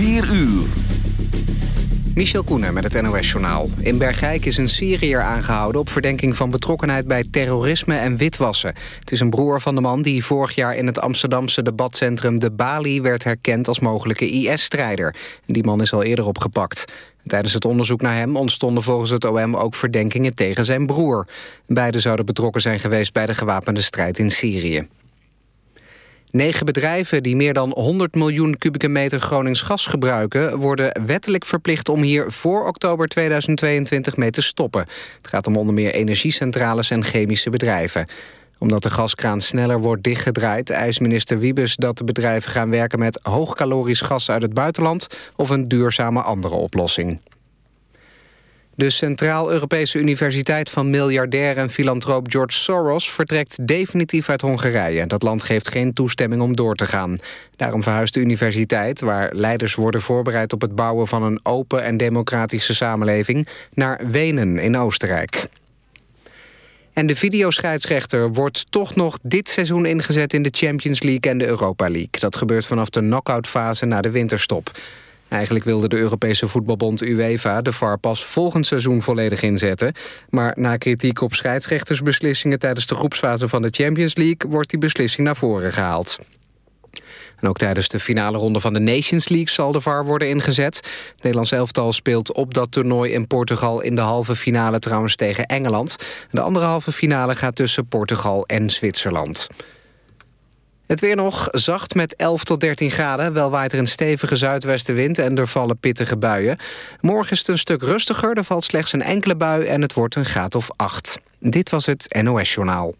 4 uur. Michel Koenen met het NOS-journaal. In Bergijk is een Syriër aangehouden op verdenking van betrokkenheid bij terrorisme en witwassen. Het is een broer van de man die vorig jaar in het Amsterdamse debatcentrum De Bali werd herkend als mogelijke IS-strijder. Die man is al eerder opgepakt. Tijdens het onderzoek naar hem ontstonden volgens het OM ook verdenkingen tegen zijn broer. Beiden zouden betrokken zijn geweest bij de gewapende strijd in Syrië. Negen bedrijven die meer dan 100 miljoen kubieke meter Gronings gas gebruiken... worden wettelijk verplicht om hier voor oktober 2022 mee te stoppen. Het gaat om onder meer energiecentrales en chemische bedrijven. Omdat de gaskraan sneller wordt dichtgedraaid... eist minister Wiebes dat de bedrijven gaan werken met hoogkalorisch gas uit het buitenland... of een duurzame andere oplossing. De Centraal-Europese Universiteit van miljardair en filantroop George Soros vertrekt definitief uit Hongarije. Dat land geeft geen toestemming om door te gaan. Daarom verhuist de universiteit, waar leiders worden voorbereid op het bouwen van een open en democratische samenleving, naar Wenen in Oostenrijk. En de videoscheidsrechter wordt toch nog dit seizoen ingezet in de Champions League en de Europa League. Dat gebeurt vanaf de knock-outfase na de winterstop. Eigenlijk wilde de Europese voetbalbond UEFA de VAR pas volgend seizoen volledig inzetten. Maar na kritiek op scheidsrechtersbeslissingen tijdens de groepsfase van de Champions League wordt die beslissing naar voren gehaald. En ook tijdens de finale ronde van de Nations League zal de VAR worden ingezet. Het Nederlands elftal speelt op dat toernooi in Portugal in de halve finale trouwens tegen Engeland. De andere halve finale gaat tussen Portugal en Zwitserland. Het weer nog zacht met 11 tot 13 graden. Wel waait er een stevige zuidwestenwind en er vallen pittige buien. Morgen is het een stuk rustiger. Er valt slechts een enkele bui en het wordt een graad of 8. Dit was het NOS Journaal.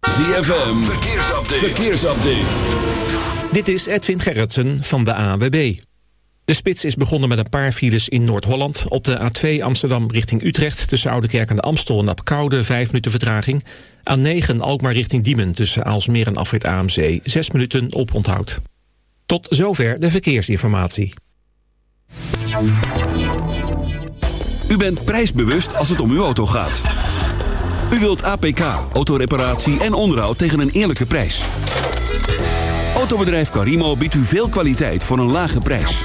ZFM, verkeersupdate. verkeersupdate. Dit is Edwin Gerritsen van de AWB. De spits is begonnen met een paar files in Noord-Holland. Op de A2 Amsterdam richting Utrecht... tussen Oudekerk en de Amstel en Apkoude 5 minuten vertraging. A9 Alkmaar richting Diemen tussen Aalsmeer en Afrit AMC... 6 minuten op onthoud. Tot zover de verkeersinformatie. U bent prijsbewust als het om uw auto gaat. U wilt APK, autoreparatie en onderhoud tegen een eerlijke prijs. Autobedrijf Carimo biedt u veel kwaliteit voor een lage prijs.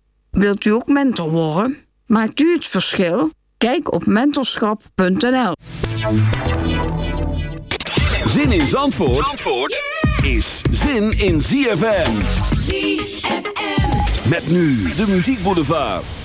Wilt u ook mentor worden? Maakt u het verschil? Kijk op mentorschap.nl. Zin in Zandvoort, Zandvoort is zin in ZFM. ZFM. Met nu de muziekboulevard. for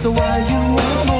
so why you want more?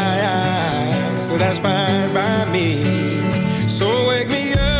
eyes. That's fine by me. So wake me up.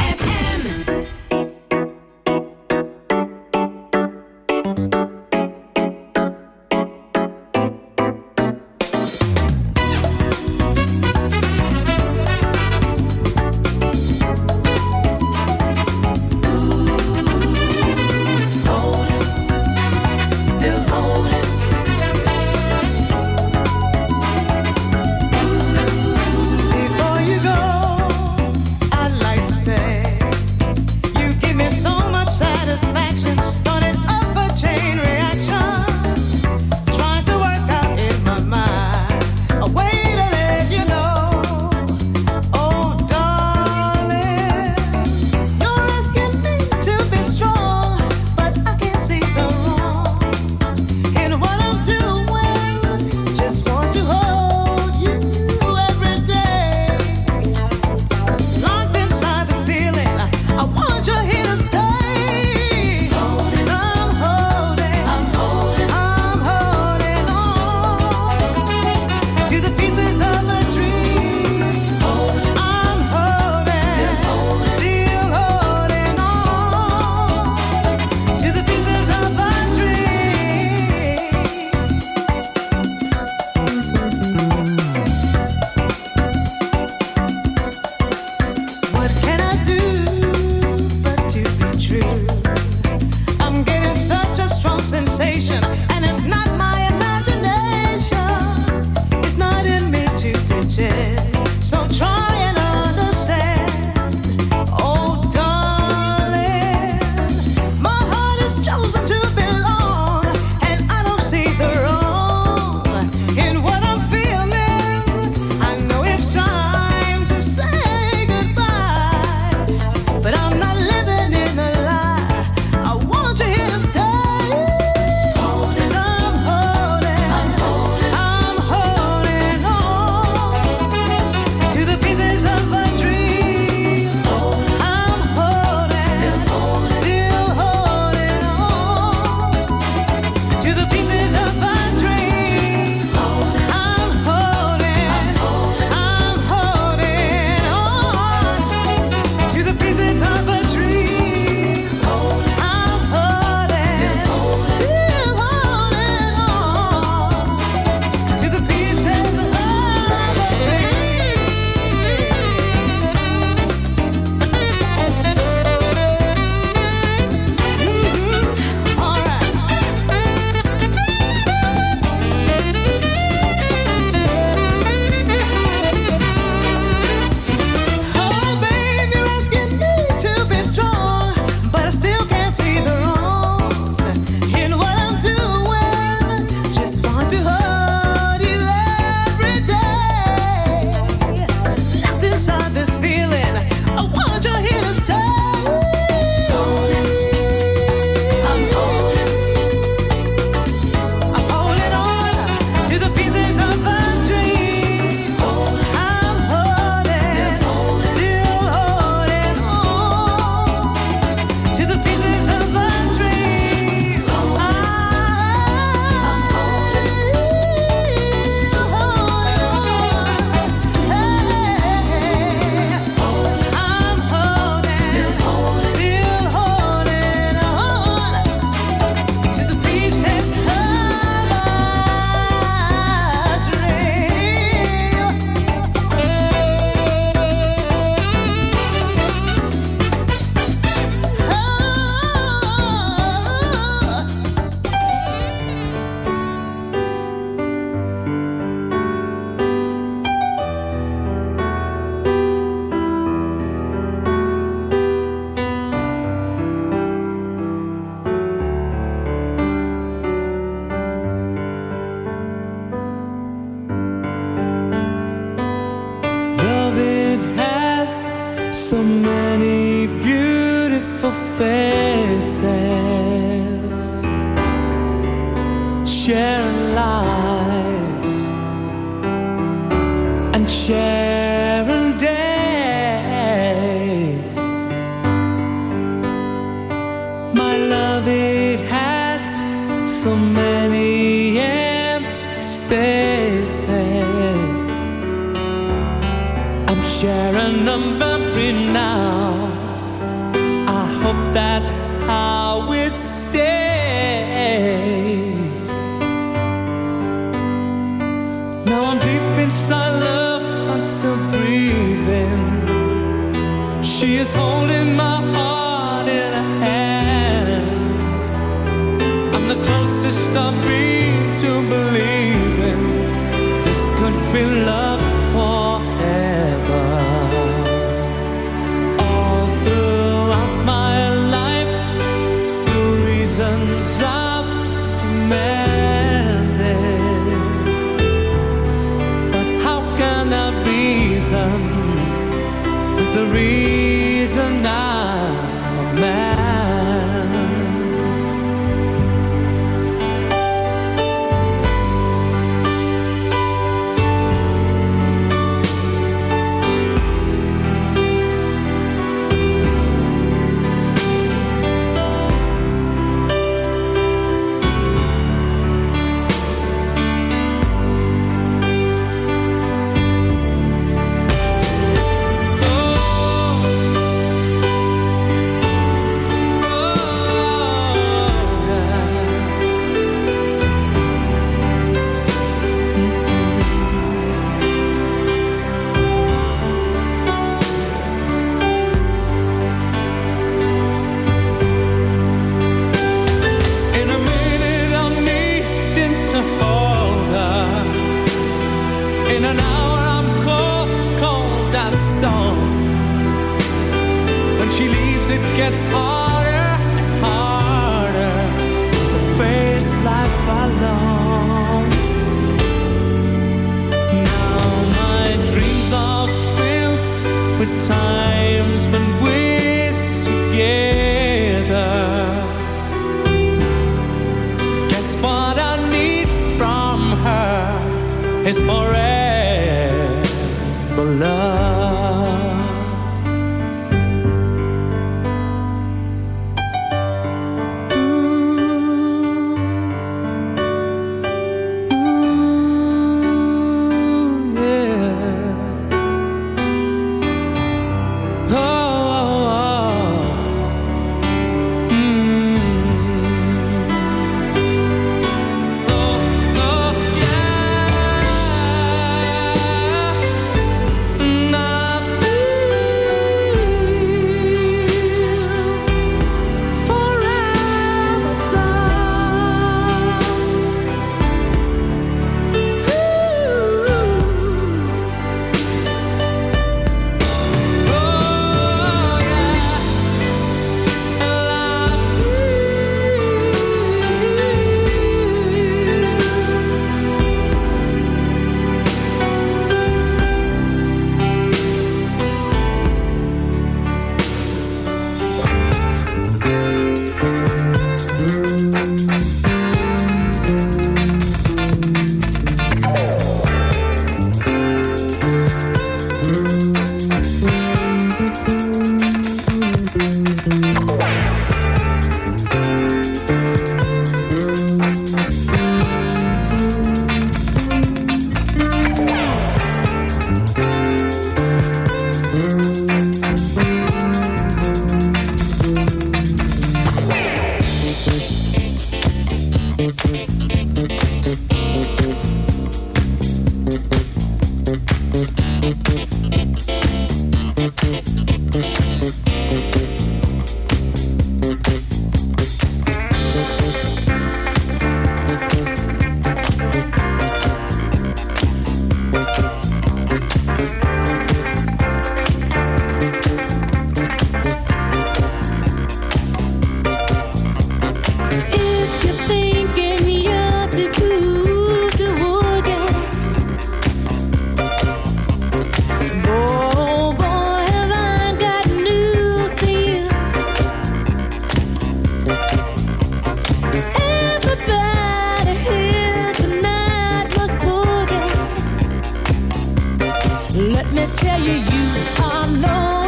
Let me tell you, you are no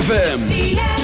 ZFM.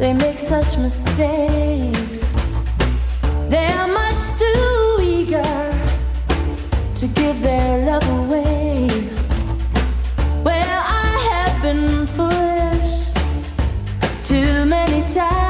They make such mistakes. They are much too eager to give their love away. Well, I have been foolish too many times.